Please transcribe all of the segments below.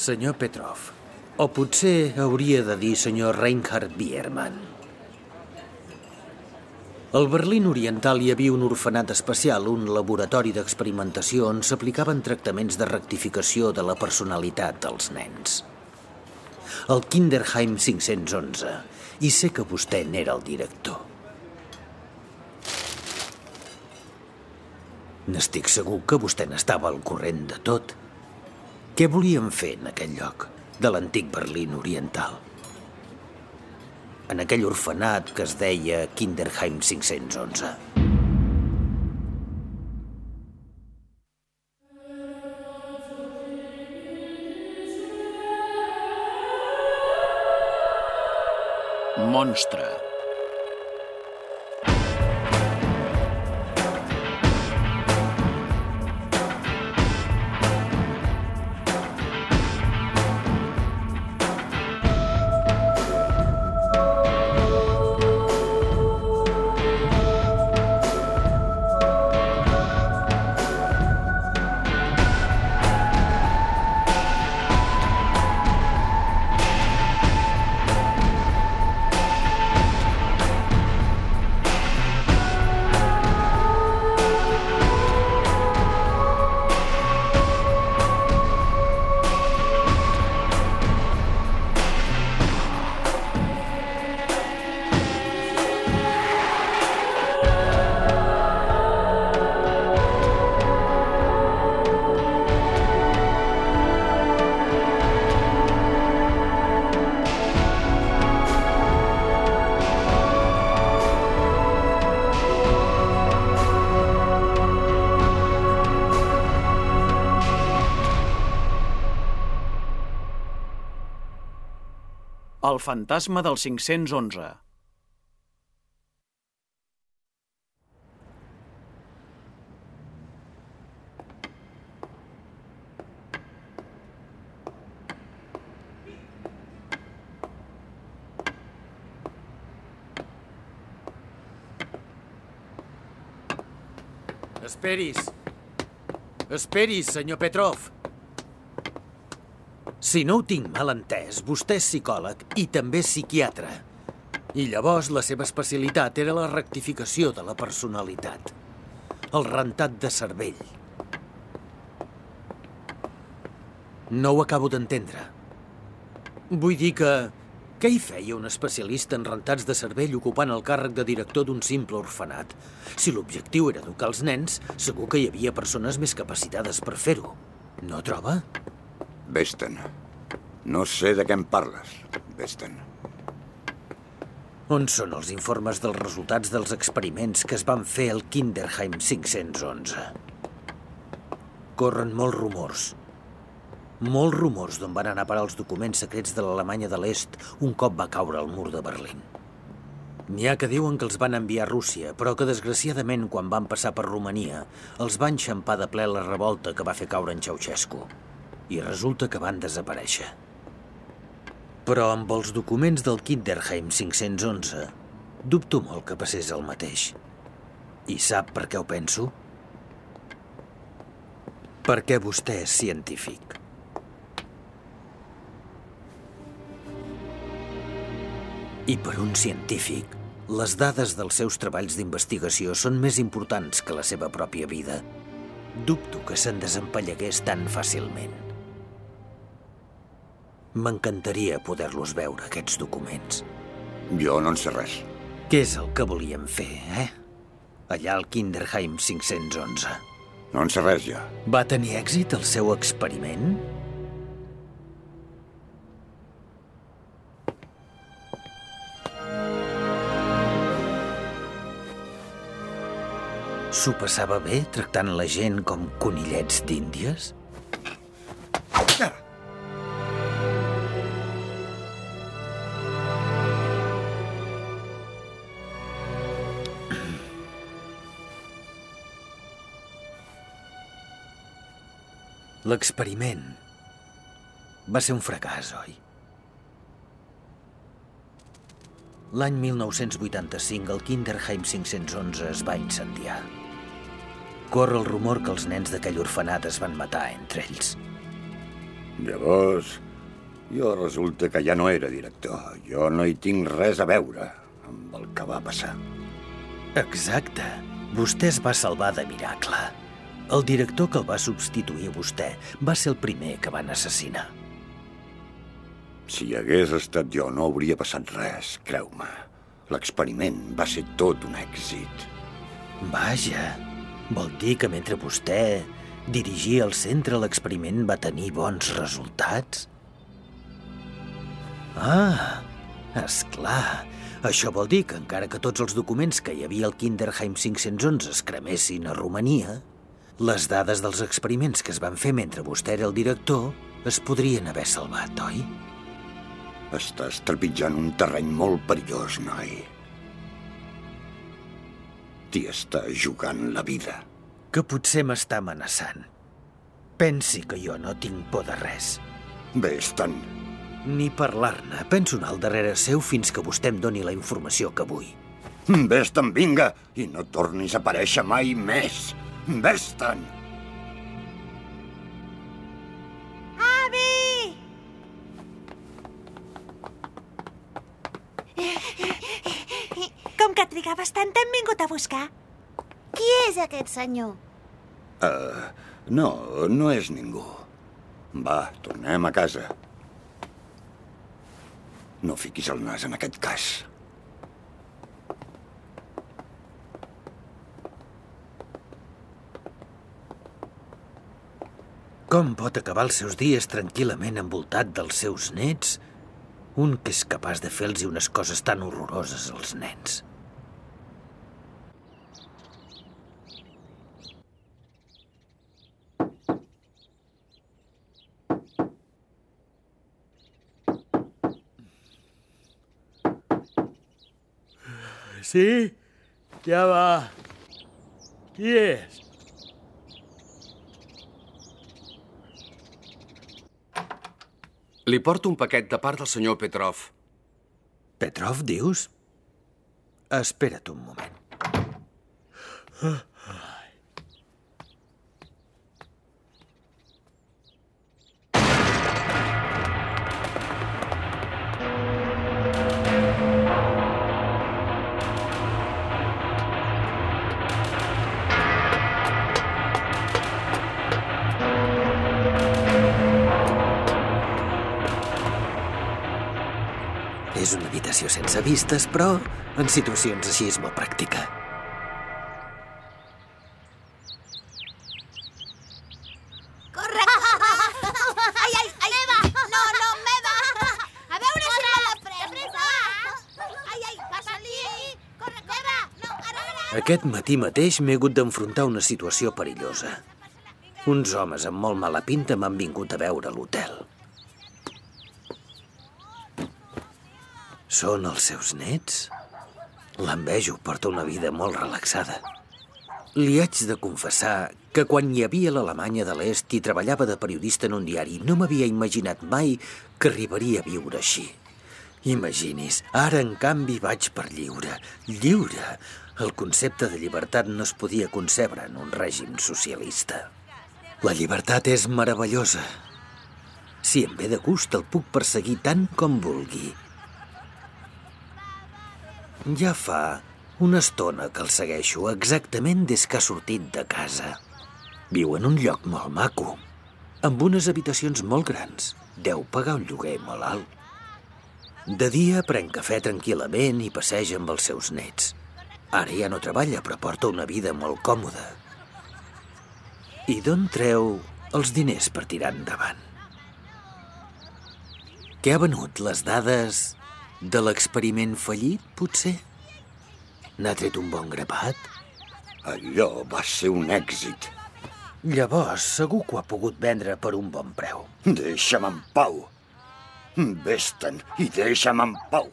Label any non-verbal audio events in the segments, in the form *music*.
Senyor Petrov, o potser hauria de dir senyor Reinhard Biermann. Al Berlín Oriental hi havia un orfenat especial, un laboratori d'experimentació on s'aplicaven tractaments de rectificació de la personalitat dels nens. El Kinderheim 511, i sé que vostè n'era el director. N'estic segur que vostè n'estava al corrent de tot. Què volien fer en aquell lloc, de l'antic Berlín Oriental? En aquell orfenat que es deia Kinderheim 511. Monstre. Fantasma del 511. Esperis. Esperis, senyor Petrov. Si no ho tinc mal entès, vostè és psicòleg i també psiquiatre. I llavors la seva especialitat era la rectificació de la personalitat. El rentat de cervell. No ho acabo d'entendre. Vull dir que... Què hi feia un especialista en rentats de cervell ocupant el càrrec de director d'un simple orfenat? Si l'objectiu era educar els nens, segur que hi havia persones més capacitades per fer-ho. No troba? Vesten. No sé de què em parles, Vesten. On són els informes dels resultats dels experiments que es van fer al Kinderheim 511? Corren molts rumors. Molts rumors d'on van anar a parar els documents secrets de l'Alemanya de l'Est un cop va caure el mur de Berlín. N'hi ha que diuen que els van enviar a Rússia, però que desgraciadament quan van passar per Romania els van xampar de ple la revolta que va fer caure en Ceausescu. I resulta que van desaparèixer. Però amb els documents del Kinderheim 511 dubto molt que passés el mateix. I sap per què ho penso? Perquè vostè és científic. I per un científic, les dades dels seus treballs d'investigació són més importants que la seva pròpia vida. Dubto que se'n desempallegués tan fàcilment. M'encantaria poder-los veure, aquests documents. Jo no en sé res. Què és el que volíem fer, eh? Allà al Kinderheim 511. No en sé res, ja. Va tenir èxit el seu experiment? S'ho passava bé tractant la gent com conillets d'índies? L'experiment va ser un fracàs, oi? L'any 1985 el Kinderheim 511 es va incendiar. Corre el rumor que els nens d'aquell orfenat es van matar entre ells. Llavors, jo resulta que ja no era director. Jo no hi tinc res a veure amb el que va passar. Exacte. Vostè es va salvar de miracle. El director que el va substituir a vostè va ser el primer que van assassinar. Si hagués estat jo, no hauria passat res, creu-me. L'experiment va ser tot un èxit. Vaja, vol dir que mentre vostè dirigia el centre, l'experiment va tenir bons resultats? Ah, és clar. Això vol dir que encara que tots els documents que hi havia al Kinderheim 511 es cremessin a Romania, les dades dels experiments que es van fer mentre vostè era el director es podrien haver salvat, oi? Estàs trepitjant un terreny molt perillós, noi. T'hi està jugant la vida. Que potser m'està amenaçant. Pensi que jo no tinc por de res. Vés-te'n. Ni parlar-ne. Penso anar al darrere seu fins que vostè em doni la informació que vull. Vés-te'n, vinga, i no tornis a aparèixer mai més. Vés-te'n. Avi! Com que trigaves tant, vingut a buscar. Qui és aquest senyor? Uh, no, no és ningú. Va, tornem a casa. No fiquis el nas en aquest cas. Com pot acabar els seus dies tranquil·lament envoltat dels seus nets? Un que és capaç de fer-los unes coses tan horroroses als nens. Sí? Ja va. Qui és? Li porto un paquet de part del senyor Petrov. Petrov, dius? Espera't un moment. És habitació sense vistes, però en situacions així és molt pràctica. Corre! *laughs* Ai, ai, ai! Meva! No, no, meva! A veure si me la va! Ai, ai, passa-li! Corre, corre! No, ara, ara! Aquest matí mateix m'he hagut d'enfrontar una situació perillosa. Uns homes amb molt mala pinta m'han vingut a veure a l'hotel. Són els seus nets? L'envejo, porta una vida molt relaxada. Li haig de confessar que quan hi havia l'Alemanya de l'Est i treballava de periodista en un diari, no m'havia imaginat mai que arribaria a viure així. Imagini's, ara en canvi vaig per lliure. Lliure! El concepte de llibertat no es podia concebre en un règim socialista. La llibertat és meravellosa. Si em ve de gust, el puc perseguir tant com vulgui. Ja fa una estona que el segueixo, exactament des que ha sortit de casa. Viu en un lloc molt maco, amb unes habitacions molt grans. Deu pagar un lloguer molt alt. De dia pren cafè tranquil·lament i passeja amb els seus nets. Ara ja no treballa, però porta una vida molt còmoda. I d'on treu els diners per tirar endavant? Què ha venut? Les dades de l'experiment fallit, potser? N'ha tret un bon grapat? Allò va ser un èxit. Llavors, segur que ho ha pogut vendre per un bon preu. Deixa'm en pau. Vés-te'n i deixa'm en pau.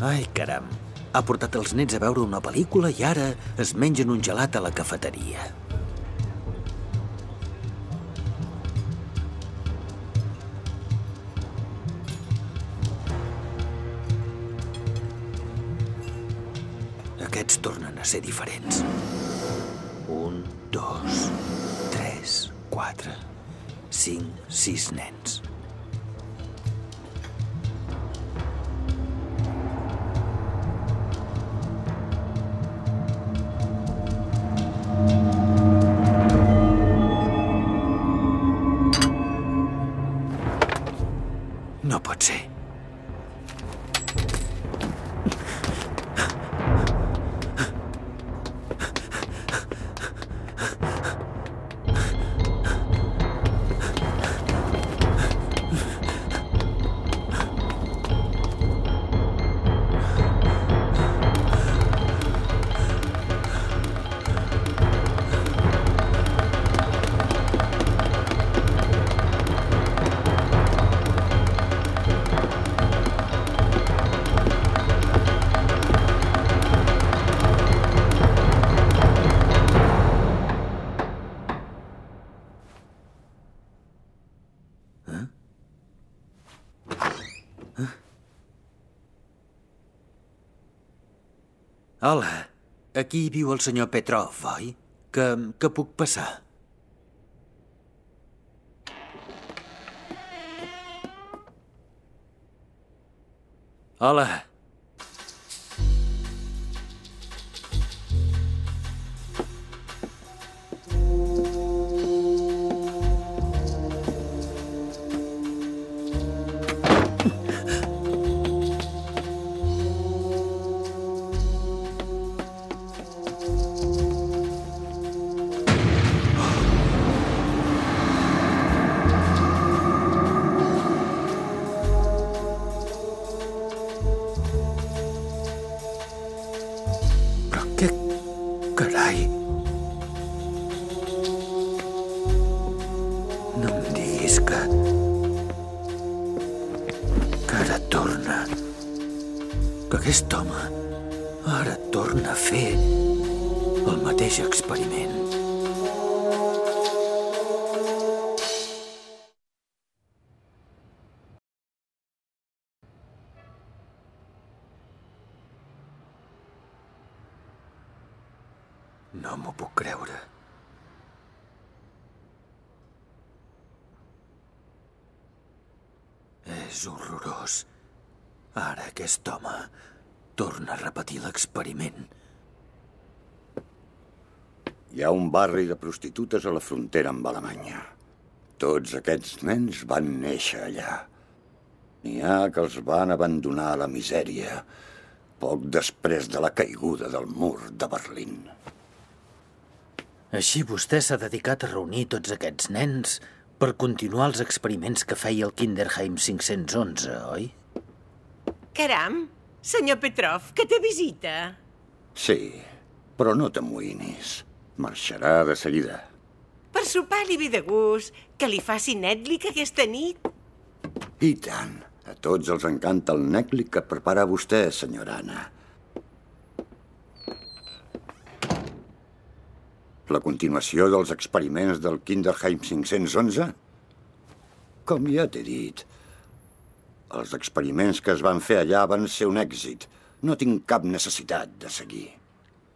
Ai, caram. Ha portat els nens a veure una pel·lícula i ara es mengen un gelat a la cafeteria. Hola, aquí viu el senyor Petrov, oi? Que, que puc passar? Hola. No m'ho puc creure. És horrorós. Ara aquest home torna a repetir l'experiment. Hi ha un barri de prostitutes a la frontera amb Alemanya. Tots aquests nens van néixer allà. N'hi ha que els van abandonar a la misèria poc després de la caiguda del mur de Berlín. Així vostè s'ha dedicat a reunir tots aquests nens per continuar els experiments que feia el Kinderheim 511, oi? Caram, senyor Petrov, que té visita. Sí, però no t'amoïnis. Marxarà de seguida. Per sopar li ve de gust que li faci nètlic aquesta nit. I tant. A tots els encanta el nèclic que prepara vostè, senyora Anna. La continuació dels experiments del Kinderheim 511? Com ja t'he dit, els experiments que es van fer allà van ser un èxit. No tinc cap necessitat de seguir.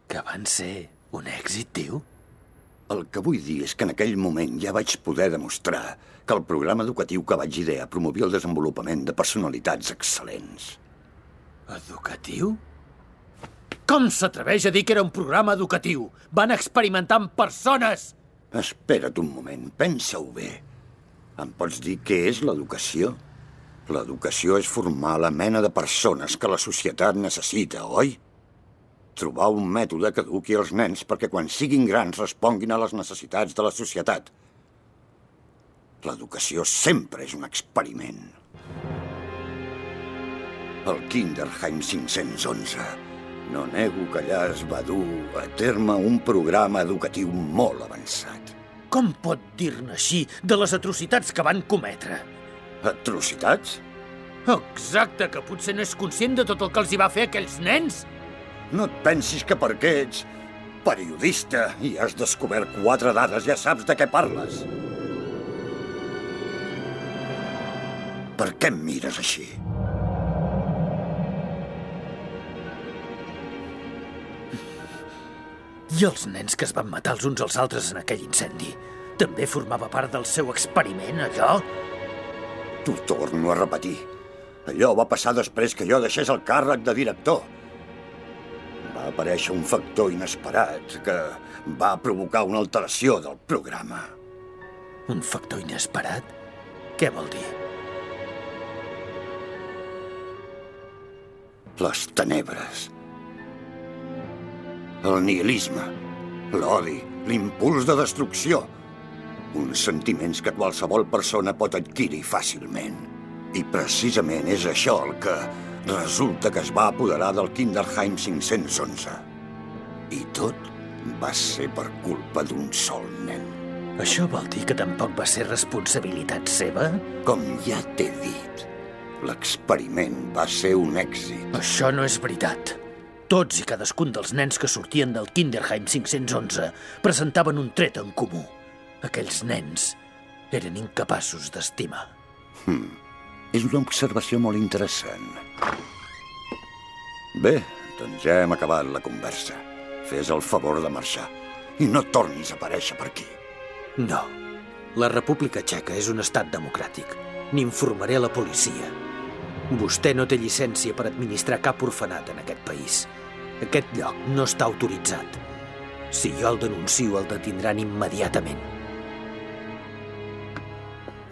Que van ser un èxit, diu? El que vull dir és que en aquell moment ja vaig poder demostrar que el programa educatiu que vaig idear promovia el desenvolupament de personalitats excel·lents. Educatiu? Com s'atreveix a dir que era un programa educatiu? Van experimentar amb persones! Espera't un moment, pensa-ho bé. Em pots dir què és l'educació? L'educació és formar la mena de persones que la societat necessita, oi? Trobar un mètode que eduqui els nens perquè quan siguin grans responguin a les necessitats de la societat. L'educació sempre és un experiment. El Kinderheim 511. No nego que allà es va dur a terme un programa educatiu molt avançat. Com pot dir-ne així de les atrocitats que van cometre? Atrocitats? Exacte, que potser no és conscient de tot el que els hi va fer aquells nens. No et pensis que perquè ets periodista i has descobert quatre dades ja saps de què parles. Per què em mires així? I els nens que es van matar els uns als altres en aquell incendi? També formava part del seu experiment, allò? T'ho torno a repetir. Allò va passar després que jo deixés el càrrec de director. Va aparèixer un factor inesperat que va provocar una alteració del programa. Un factor inesperat? Què vol dir? Les tenebres. El nihilisme, l'odi, l'impuls de destrucció. Uns sentiments que qualsevol persona pot adquirir fàcilment. I precisament és això el que resulta que es va apoderar del Kinderheim 511. I tot va ser per culpa d'un sol nen. Això vol dir que tampoc va ser responsabilitat seva? Com ja t'he dit, l'experiment va ser un èxit. Això no és veritat. Tots i cadascun dels nens que sortien del Kinderheim 511 presentaven un tret en comú. Aquells nens eren incapaços d'estimar. Hmm. És una observació molt interessant. Bé, doncs ja hem acabat la conversa. Fes el favor de marxar i no tornis a aparèixer per aquí. No. La República Txeca és un estat democràtic. N'informaré a la policia. Vostè no té llicència per administrar cap orfenat en aquest país. Aquest lloc no està autoritzat. Si jo el denuncio, el detindran immediatament.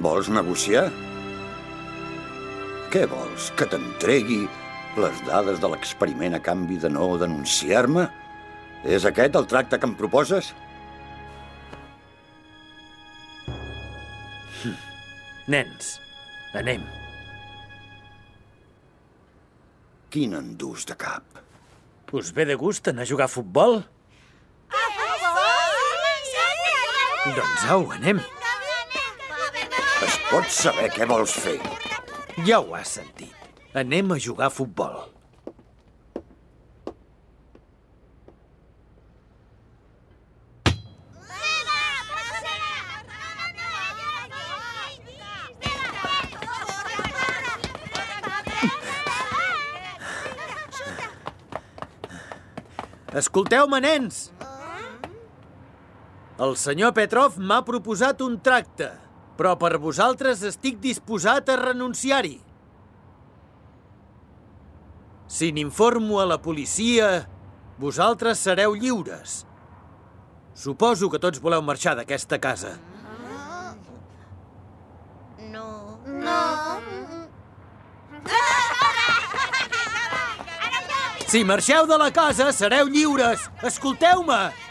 Vols negociar? Què vols? Que t'entregui les dades de l'experiment a canvi de no denunciar-me? És aquest el tracte que em proposes? Nens, anem. Quin endús de cap. Us ve de gust anar a jugar a futbol? Doncs au, anem. Es pot saber què vols fer. Ja ho has sentit. Anem a jugar a futbol. Escolteu-me, nens! El senyor Petrov m'ha proposat un tracte, però per vosaltres estic disposat a renunciar-hi. Si n'informo a la policia, vosaltres sereu lliures. Suposo que tots voleu marxar d'aquesta casa. Si marxeu de la casa, sereu lliures. Escolteu-me!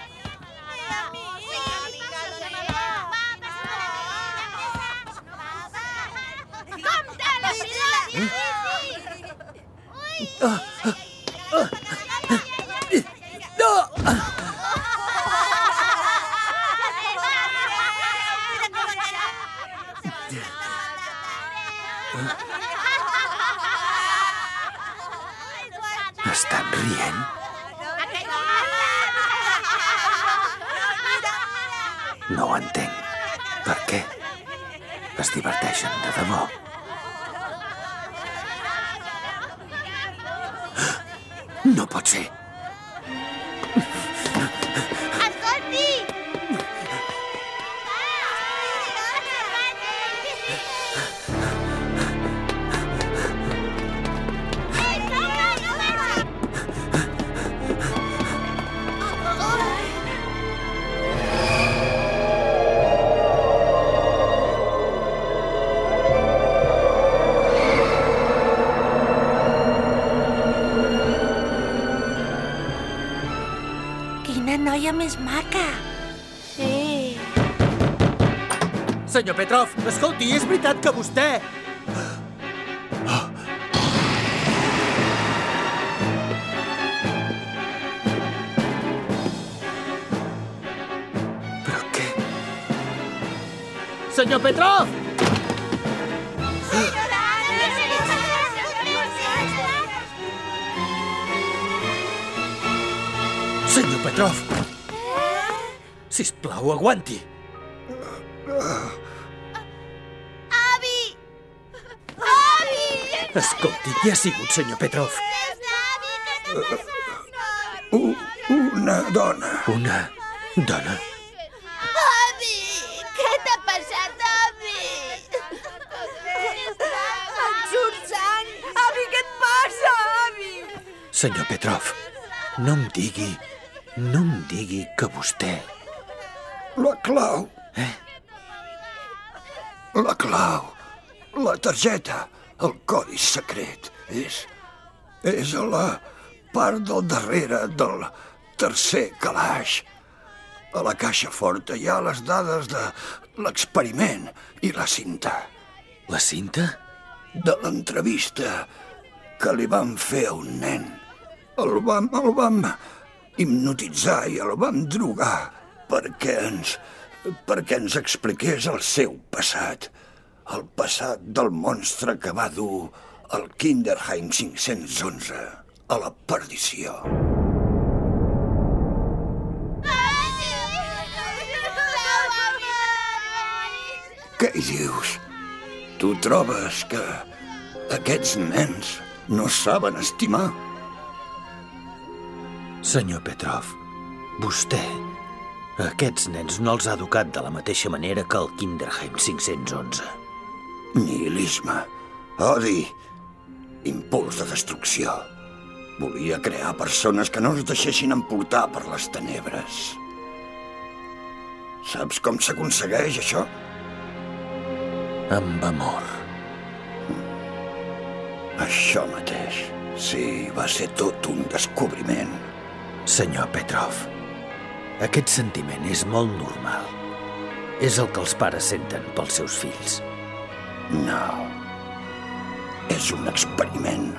Estan rient? No ho entenc. Per què? Es diverteixen de debò. No pot ser. Noia més maca! Sí. Senyor Petrov, escolti, és veritat que vostè... Però què? Senyor Petrov! Senyor Petrov! Sisplau, aguanti. Avi! Avi! Escolti, què ha sigut, senyor Petrov? Una dona. Una dona. Avi! Què t'ha passat, avi? Et surt sang! Avi, què et passa, avi? Senyor Petrov, no em digui, no em digui que vostè... La clau. Eh? La clau. La targeta. El codi secret. És... És a la part del darrere del tercer calaix. A la caixa forta hi ha les dades de l'experiment i la cinta. La cinta? De l'entrevista que li vam fer a un nen. El vam, el vam hipnotitzar i el vam drogar perquè ens, perquè ens expliqués el seu passat. El passat del monstre que va dur el Kinderheim 511 a la perdició. Què hi dius? Tu trobes que aquests nens no saben estimar? Senyor Petrov, vostè... Aquests nens no els ha educat de la mateixa manera que el Kinderheim 511. Nihilisme, odi, impuls de destrucció. Volia crear persones que no es deixessin emportar per les tenebres. Saps com s'aconsegueix això? Amb amor. Això mateix. Sí, va ser tot un descobriment. Senyor Petrov, aquest sentiment és molt normal. És el que els pares senten pels seus fills. No. És un experiment.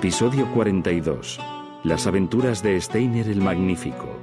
Episodio 42. Las aventuras de Steiner el Magnífico.